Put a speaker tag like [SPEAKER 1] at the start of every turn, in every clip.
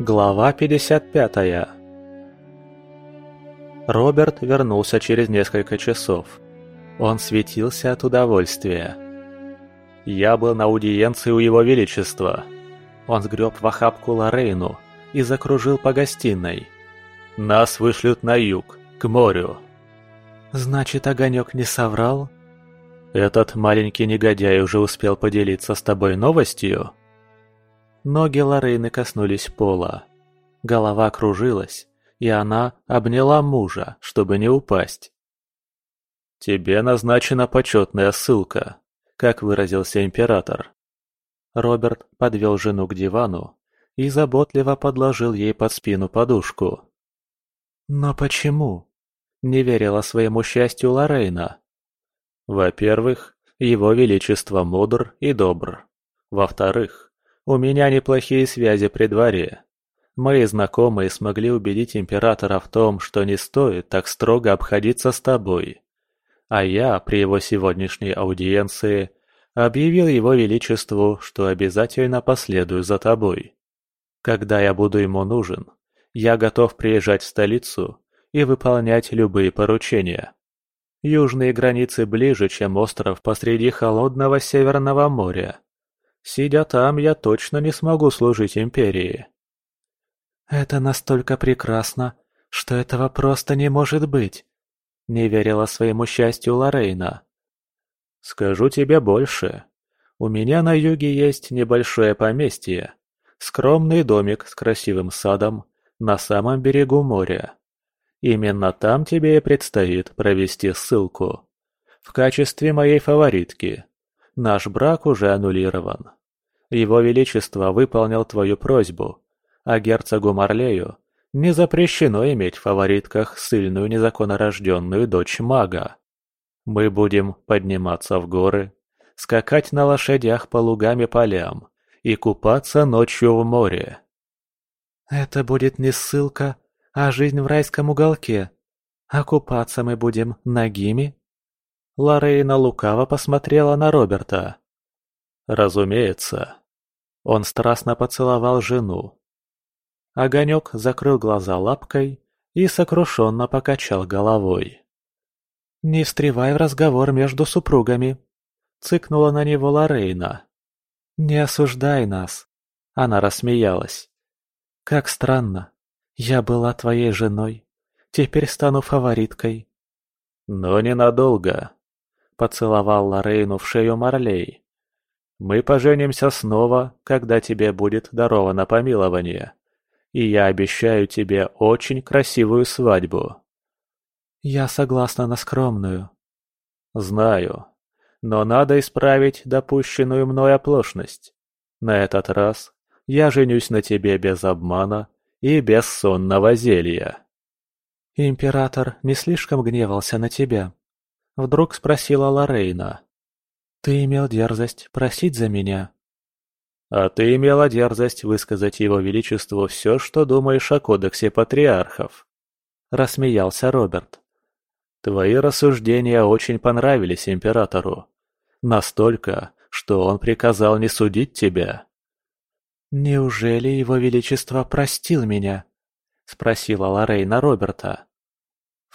[SPEAKER 1] Глава 55 Роберт вернулся через несколько часов. Он светился от удовольствия. Я был на аудиенции у его величества. Он сгреб в охапку Лорейну и закружил по гостиной. Нас вышлют на юг, к морю. Значит, Огонек не соврал? Этот маленький негодяй уже успел поделиться с тобой новостью? Ноги Лорейны коснулись пола. Голова кружилась, и она обняла мужа, чтобы не упасть. «Тебе назначена почетная ссылка», как выразился император. Роберт подвел жену к дивану и заботливо подложил ей под спину подушку. «Но почему?» – не верила своему счастью Лорейна. «Во-первых, его величество мудр и добр. Во-вторых, у меня неплохие связи при дворе. Мои знакомые смогли убедить императора в том, что не стоит так строго обходиться с тобой. А я при его сегодняшней аудиенции объявил его величеству, что обязательно последую за тобой. Когда я буду ему нужен, я готов приезжать в столицу и выполнять любые поручения. Южные границы ближе, чем остров посреди холодного Северного моря. Сидя там, я точно не смогу служить империи. Это настолько прекрасно, что этого просто не может быть. Не верила своему счастью Лорейна. Скажу тебе больше. У меня на юге есть небольшое поместье. Скромный домик с красивым садом на самом берегу моря. Именно там тебе и предстоит провести ссылку. В качестве моей фаворитки. Наш брак уже аннулирован. Его Величество выполнил твою просьбу, а герцогу Марлею не запрещено иметь в фаворитках сильную незаконнорожденную дочь мага. Мы будем подниматься в горы, скакать на лошадях по лугам и полям и купаться ночью в море. Это будет не ссылка, а жизнь в райском уголке. А купаться мы будем нагими? Лорейна лукаво посмотрела на Роберта. «Разумеется». Он страстно поцеловал жену. Огонек закрыл глаза лапкой и сокрушенно покачал головой. «Не встревай в разговор между супругами», — цыкнула на него Лорейна. «Не осуждай нас», — она рассмеялась. «Как странно. Я была твоей женой. Теперь стану фавориткой». «Но ненадолго», — поцеловал Лорейну в шею Марлей. Мы поженимся снова, когда тебе будет даровано помилование. И я обещаю тебе очень красивую свадьбу. Я согласна на скромную. Знаю. Но надо исправить допущенную мной оплошность. На этот раз я женюсь на тебе без обмана и без сонного зелья. Император не слишком гневался на тебя. Вдруг спросила Лорейна. Ты имел дерзость просить за меня. А ты имела дерзость высказать его величеству все, что думаешь о кодексе патриархов. Рассмеялся Роберт. Твои рассуждения очень понравились императору. Настолько, что он приказал не судить тебя. «Неужели его величество простил меня?» — спросила Лорейна Роберта.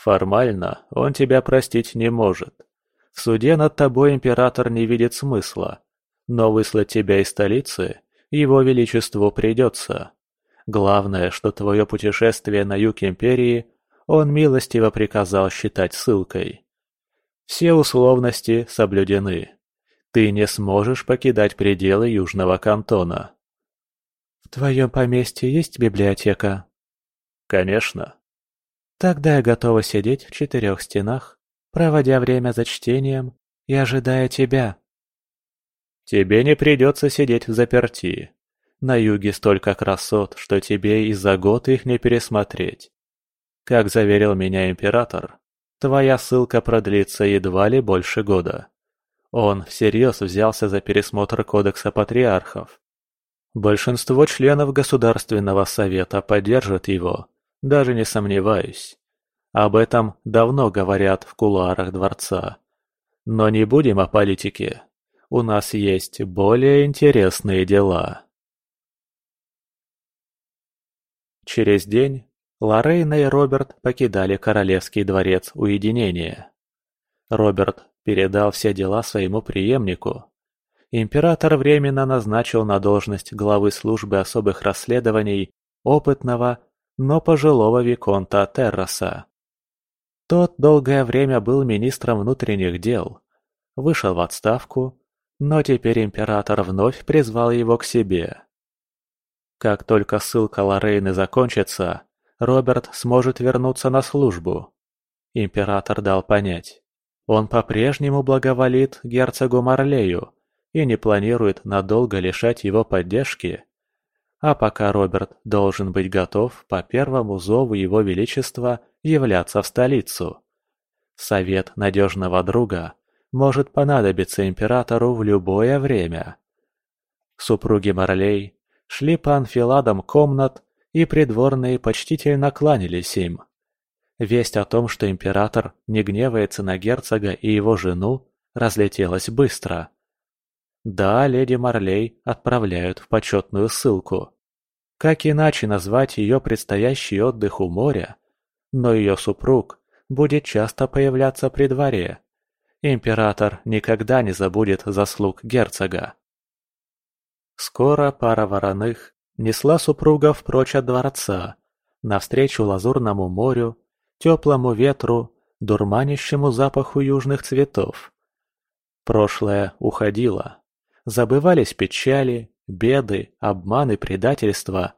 [SPEAKER 1] «Формально он тебя простить не может. В суде над тобой император не видит смысла, но выслать тебя из столицы его величеству придется. Главное, что твое путешествие на юг империи он милостиво приказал считать ссылкой. Все условности соблюдены. Ты не сможешь покидать пределы Южного кантона. В твоем поместье есть библиотека? Конечно. Тогда я готова сидеть в четырех стенах проводя время за чтением и ожидая тебя. Тебе не придется сидеть в заперти. На юге столько красот, что тебе и за год их не пересмотреть. Как заверил меня император, твоя ссылка продлится едва ли больше года. Он всерьез взялся за пересмотр Кодекса Патриархов. Большинство членов Государственного Совета поддержат его, даже не сомневаюсь. Об этом давно говорят в кулуарах дворца. Но не будем о политике. У нас есть более интересные дела. Через день Лорейна и Роберт покидали королевский дворец уединения. Роберт передал все дела своему преемнику. Император временно назначил на должность главы службы особых расследований опытного, но пожилого Виконта Терраса. Тот долгое время был министром внутренних дел, вышел в отставку, но теперь император вновь призвал его к себе. Как только ссылка Лорейны закончится, Роберт сможет вернуться на службу. Император дал понять. Он по-прежнему благоволит герцогу Марлею и не планирует надолго лишать его поддержки. А пока Роберт должен быть готов по первому зову его величества являться в столицу. Совет надежного друга может понадобиться императору в любое время. Супруги Марлей шли по анфиладам комнат, и придворные почтительно кланялись им. Весть о том, что император не гневается на герцога и его жену, разлетелась быстро. Да, леди Марлей отправляют в почетную ссылку. Как иначе назвать ее предстоящий отдых у моря? Но ее супруг будет часто появляться при дворе. Император никогда не забудет заслуг герцога. Скоро пара вороных несла супругов прочь от дворца, навстречу лазурному морю, теплому ветру, дурманящему запаху южных цветов. Прошлое уходило. Забывались печали, беды, обманы, предательства.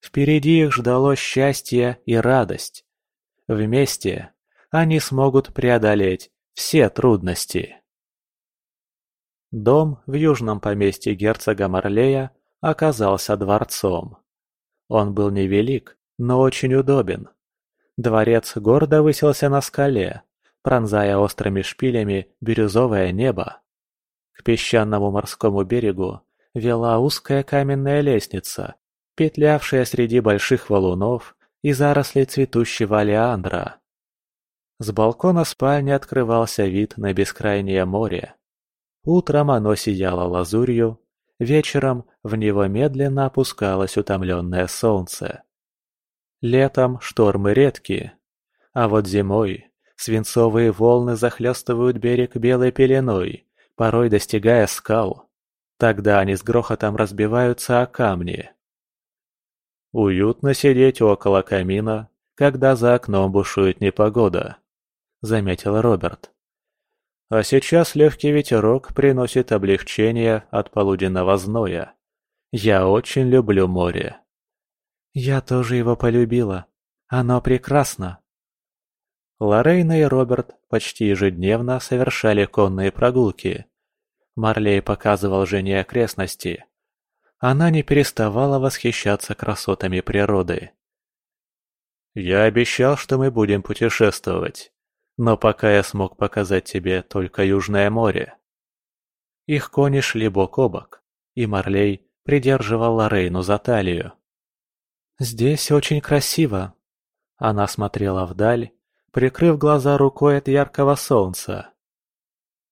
[SPEAKER 1] Впереди их ждало счастье и радость. Вместе они смогут преодолеть все трудности. Дом в южном поместье герцога Марлея оказался дворцом. Он был невелик, но очень удобен. Дворец гордо высился на скале, пронзая острыми шпилями бирюзовое небо. К песчаному морскому берегу вела узкая каменная лестница, петлявшая среди больших валунов и зарослей цветущего алиандра. С балкона спальни открывался вид на бескрайнее море. Утром оно сияло лазурью, вечером в него медленно опускалось утомленное солнце. Летом штормы редки, а вот зимой свинцовые волны захлестывают берег белой пеленой, порой достигая скал. Тогда они с грохотом разбиваются о камни. Уютно сидеть около камина, когда за окном бушует непогода. — заметил Роберт. «А сейчас легкий ветерок приносит облегчение от полуденного зноя. Я очень люблю море». «Я тоже его полюбила. Оно прекрасно». Лорейна и Роберт почти ежедневно совершали конные прогулки. Марлей показывал жене окрестности. Она не переставала восхищаться красотами природы. «Я обещал, что мы будем путешествовать. Но пока я смог показать тебе только Южное море. Их кони шли бок о бок, и Марлей придерживал Лорейну за талию. «Здесь очень красиво». Она смотрела вдаль, прикрыв глаза рукой от яркого солнца.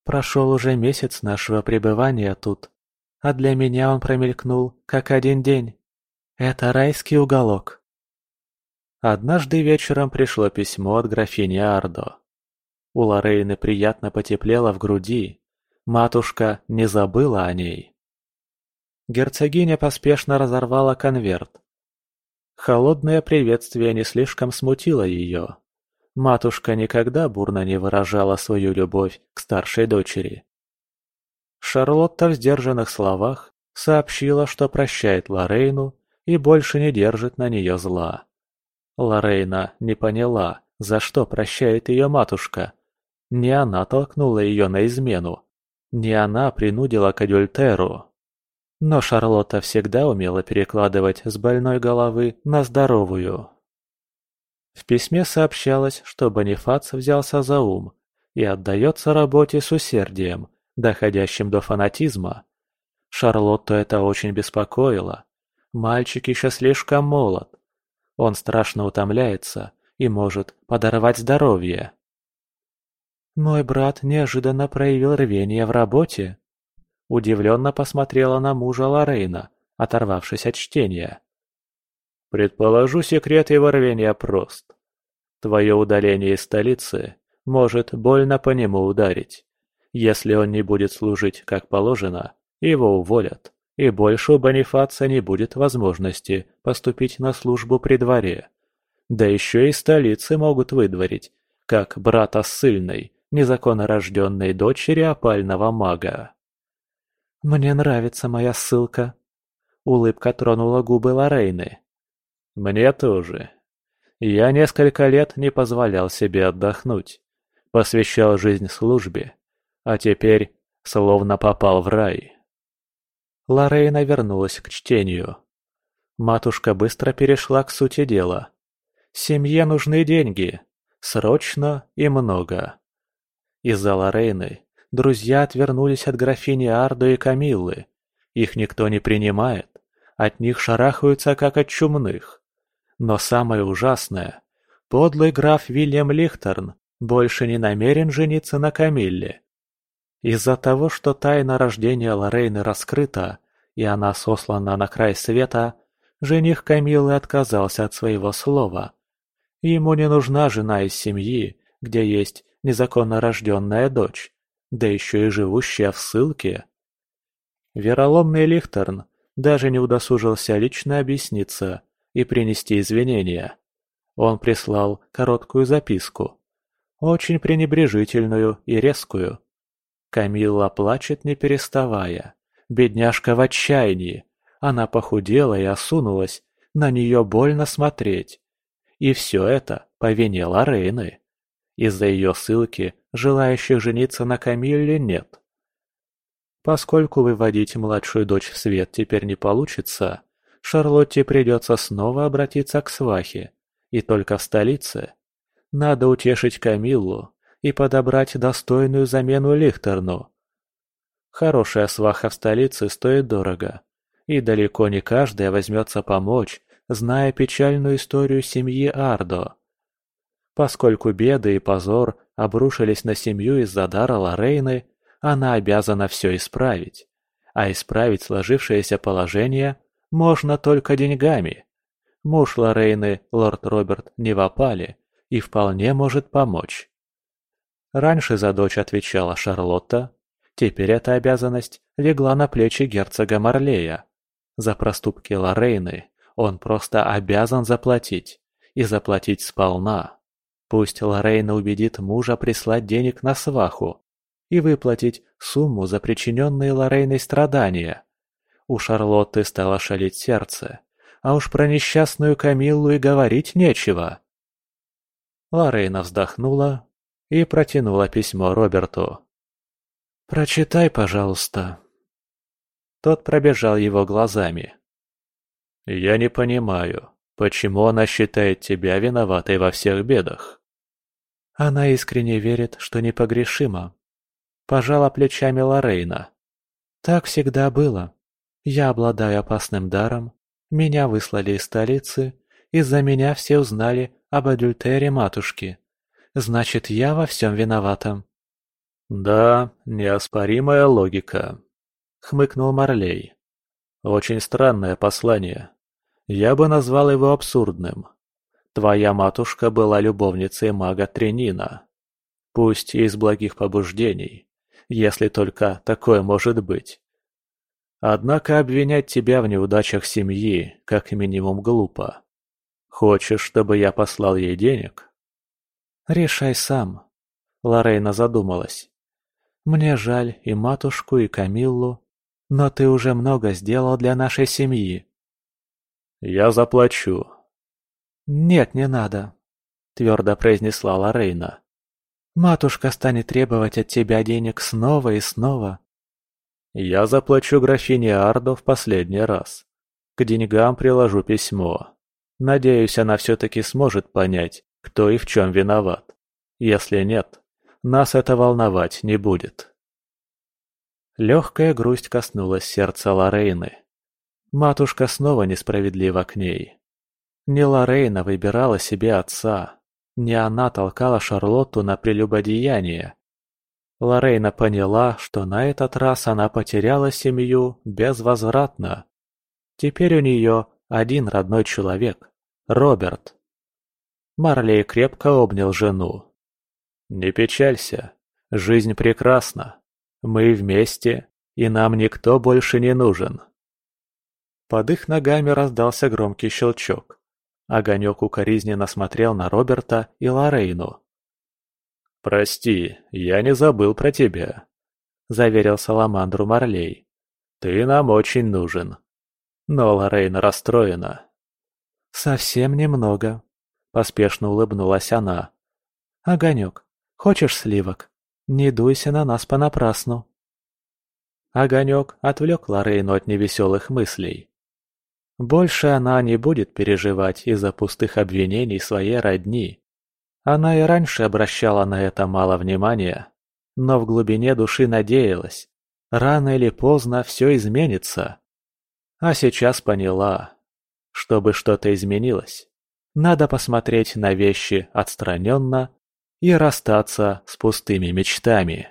[SPEAKER 1] Прошел уже месяц нашего пребывания тут, а для меня он промелькнул, как один день. Это райский уголок. Однажды вечером пришло письмо от графини Ардо. У Лорейны приятно потеплело в груди. Матушка не забыла о ней. Герцогиня поспешно разорвала конверт. Холодное приветствие не слишком смутило ее. Матушка никогда бурно не выражала свою любовь к старшей дочери. Шарлотта в сдержанных словах сообщила, что прощает Лорейну и больше не держит на нее зла. Лорейна не поняла, за что прощает ее матушка, не она толкнула ее на измену. Не она принудила к Адюльтеру. Но Шарлотта всегда умела перекладывать с больной головы на здоровую. В письме сообщалось, что Бонифац взялся за ум и отдается работе с усердием, доходящим до фанатизма. Шарлотту это очень беспокоило. Мальчик еще слишком молод. Он страшно утомляется и может подорвать здоровье. Мой брат неожиданно проявил рвение в работе. Удивленно посмотрела на мужа Лорейна, оторвавшись от чтения. Предположу, секрет его рвения прост. Твое удаление из столицы может больно по нему ударить. Если он не будет служить как положено, его уволят, и больше у Бонифаца не будет возможности поступить на службу при дворе. Да еще и столицы могут выдворить, как брата ссыльной, незаконно рожденной дочери опального мага. «Мне нравится моя ссылка», — улыбка тронула губы Лорейны. «Мне тоже. Я несколько лет не позволял себе отдохнуть, посвящал жизнь службе, а теперь словно попал в рай». Лорейна вернулась к чтению. Матушка быстро перешла к сути дела. Семье нужны деньги. Срочно и много. Из-за Лорейны друзья отвернулись от графини Ардо и Камиллы. Их никто не принимает. От них шарахаются, как от чумных. Но самое ужасное – подлый граф Вильям Лихтерн больше не намерен жениться на Камилле. Из-за того, что тайна рождения Лорейны раскрыта, и она сослана на край света, жених Камиллы отказался от своего слова. Ему не нужна жена из семьи, где есть незаконно рожденная дочь, да еще и живущая в ссылке. Вероломный Лихтерн даже не удосужился лично объясниться и принести извинения. Он прислал короткую записку, очень пренебрежительную и резкую. Камилла плачет не переставая. Бедняжка в отчаянии. Она похудела и осунулась, на нее больно смотреть. И все это по вине Лорейны. Из-за ее ссылки желающих жениться на Камилле нет. Поскольку выводить младшую дочь в свет теперь не получится, Шарлотте придется снова обратиться к свахе, и только в столице. Надо утешить Камиллу и подобрать достойную замену Лихтерну. Хорошая сваха в столице стоит дорого, и далеко не каждая возьмется помочь зная печальную историю семьи Ардо. Поскольку беды и позор обрушились на семью из-за дара Лорейны, она обязана все исправить. А исправить сложившееся положение можно только деньгами. Муж Лорейны, лорд Роберт, не в опале и вполне может помочь. Раньше за дочь отвечала Шарлотта, теперь эта обязанность легла на плечи герцога Марлея. За проступки Лорейны он просто обязан заплатить. И заплатить сполна. Пусть Лорейна убедит мужа прислать денег на сваху и выплатить сумму за причиненные Лорейной страдания. У Шарлотты стало шалить сердце, а уж про несчастную Камиллу и говорить нечего. Лорейна вздохнула и протянула письмо Роберту. «Прочитай, пожалуйста». Тот пробежал его глазами. «Я не понимаю, почему она считает тебя виноватой во всех бедах?» Она искренне верит, что непогрешима. Пожала плечами Лорейна. Так всегда было. Я обладаю опасным даром, меня выслали из столицы, из-за меня все узнали об адюльтере матушки. Значит, я во всем виновата. Да, неоспоримая логика, хмыкнул Марлей. Очень странное послание. Я бы назвал его абсурдным. Твоя матушка была любовницей мага Тренина. Пусть и из благих побуждений, если только такое может быть. Однако обвинять тебя в неудачах семьи как минимум глупо. Хочешь, чтобы я послал ей денег? Решай сам. Лорейна задумалась. Мне жаль и матушку, и Камиллу, но ты уже много сделал для нашей семьи. «Я заплачу». «Нет, не надо», — твердо произнесла Лорейна. «Матушка станет требовать от тебя денег снова и снова». «Я заплачу графине Ардо в последний раз. К деньгам приложу письмо. Надеюсь, она все-таки сможет понять, кто и в чем виноват. Если нет, нас это волновать не будет». Легкая грусть коснулась сердца Лорейны. Матушка снова несправедлива к ней. Не Лорейна выбирала себе отца, не она толкала Шарлотту на прелюбодеяние. Лорейна поняла, что на этот раз она потеряла семью безвозвратно. Теперь у нее один родной человек – Роберт. Марлей крепко обнял жену. «Не печалься, жизнь прекрасна. Мы вместе, и нам никто больше не нужен». Под их ногами раздался громкий щелчок. Огонек укоризненно смотрел на Роберта и Лорейну. «Прости, я не забыл про тебя», — заверил Саламандру Марлей. «Ты нам очень нужен». Но Лорейна расстроена. «Совсем немного», — поспешно улыбнулась она. «Огонек, хочешь сливок? Не дуйся на нас понапрасну». Огонек отвлек Лорейну от невеселых мыслей. Больше она не будет переживать из-за пустых обвинений своей родни. Она и раньше обращала на это мало внимания, но в глубине души надеялась, рано или поздно все изменится. А сейчас поняла, чтобы что-то изменилось, надо посмотреть на вещи отстраненно и расстаться с пустыми мечтами.